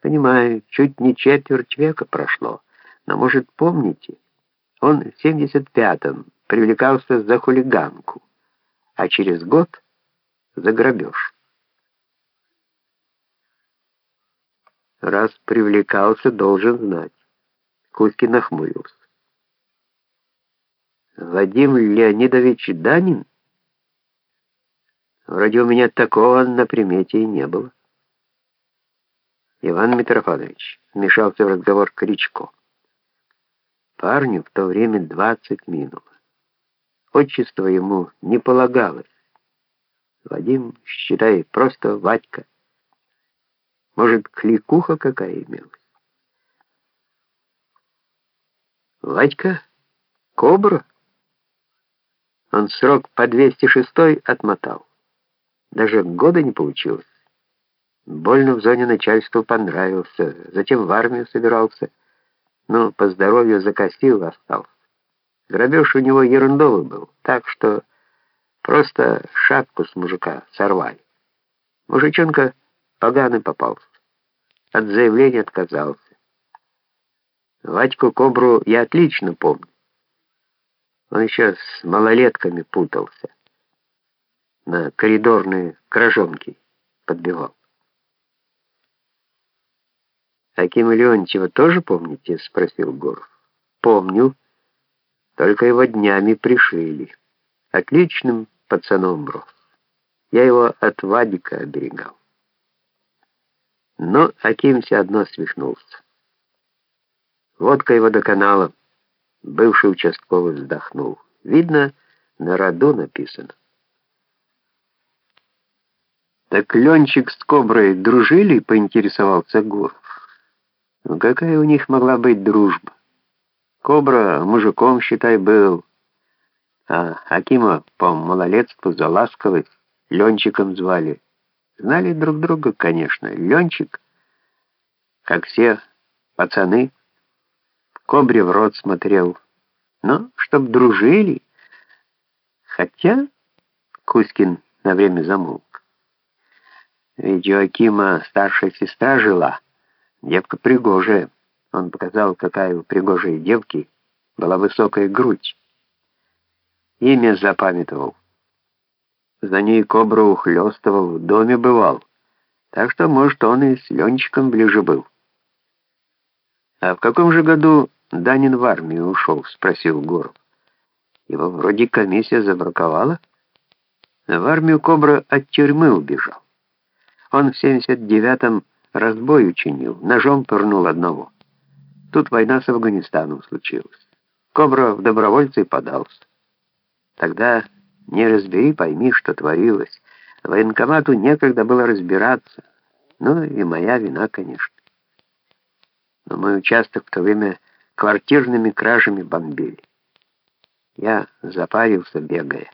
Понимаю, чуть не четверть века прошло, но, может, помните, он в 75-м привлекался за хулиганку, а через год — за грабеж. Раз привлекался, должен знать. Кузькин нахмурился. Вадим Леонидович Данин? Вроде у меня такого на примете и не было. Иван Митрофанович вмешался в разговор Кричко. Парню в то время двадцать минуло. Отчество ему не полагалось. Вадим, считай, просто Вадька. Может, кликуха какая имелась? Вадька? Кобра? Он срок по 206 отмотал. Даже года не получилось. Больно в зоне начальства понравился, затем в армию собирался, но по здоровью закостил остался. Грабеж у него ерундовый был, так что просто шапку с мужика сорвали. Мужичонка поганый попался. От заявления отказался. Вадьку Кобру я отлично помню. Он еще с малолетками путался. На коридорные кражонки подбивал. «Акима Леонтьева тоже помните?» — спросил Гуров. «Помню. Только его днями пришили. Отличным пацаном рос. Я его от Вадика оберегал». Но Аким все одно свихнулся. Водка его до канала. Бывший участковый вздохнул. Видно, на роду написано. «Так Ленчик с Коброй дружили?» — поинтересовался Гуров. Ну, какая у них могла быть дружба? Кобра мужиком, считай, был, а Акима по малолетству за ласковость Ленчиком звали. Знали друг друга, конечно. Ленчик, как все пацаны, Кобре в рот смотрел. Но чтоб дружили... Хотя... Кузькин на время замолк. Ведь у Акима старшая сестра жила. Девка пригожая. Он показал, какая у пригожей девки была высокая грудь. Имя запамятовал. За ней кобру ухлёстывал, в доме бывал. Так что, может, он и с Ленчиком ближе был. А в каком же году Данин в армию ушел?» — спросил Гуров. «Его вроде комиссия забраковала?» В армию Кобра от тюрьмы убежал. Он в 79-м разбой учинил, ножом пырнул одного. Тут война с Афганистаном случилась. Кобра в добровольцы подался. Тогда не разбери, пойми, что творилось. Военкомату некогда было разбираться. Ну и моя вина, конечно. Но мой участок в то время квартирными кражами бомбили. Я запарился, бегая.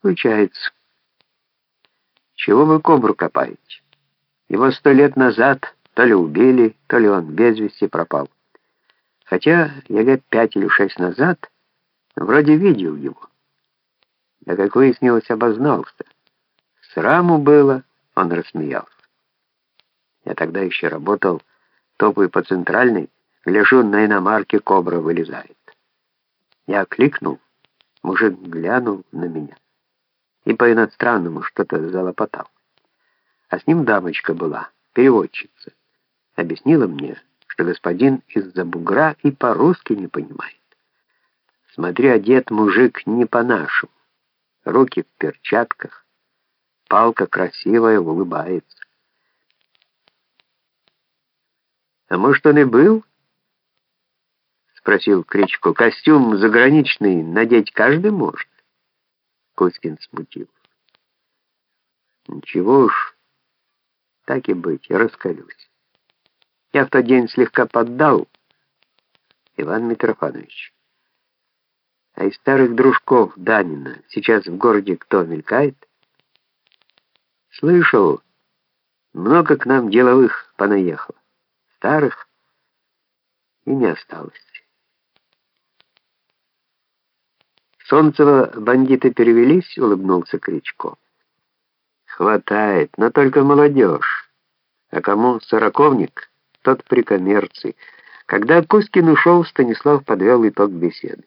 Случается. Чего вы кобру копаете? Его сто лет назад то ли убили, то ли он без вести пропал. Хотя я лет пять или шесть назад вроде видел его. Да как выяснилось, обознался. Сраму было, он рассмеялся. Я тогда еще работал, топаю по центральной, Гляжу, на иномарке кобра вылезает. Я кликнул, мужик глянул на меня и по-иностранному что-то залопотал. А с ним дамочка была, переводчица. Объяснила мне, что господин из-за бугра и по-русски не понимает. Смотри, одет мужик не по-нашему. Руки в перчатках, палка красивая, улыбается. А может, он и был спросил Кричко. «Костюм заграничный надеть каждый может?» Кузькин смутился. «Ничего уж, так и быть, раскалюсь. Я в тот день слегка поддал, Иван Митрофанович. А из старых дружков Данина сейчас в городе кто мелькает?» «Слышал, много к нам деловых понаехало. Старых и не осталось». Солнцева бандиты перевелись, улыбнулся Кричко. Хватает, но только молодежь. А кому сороковник, тот при коммерции. Когда Кузькин ушел, Станислав подвел итог беседы.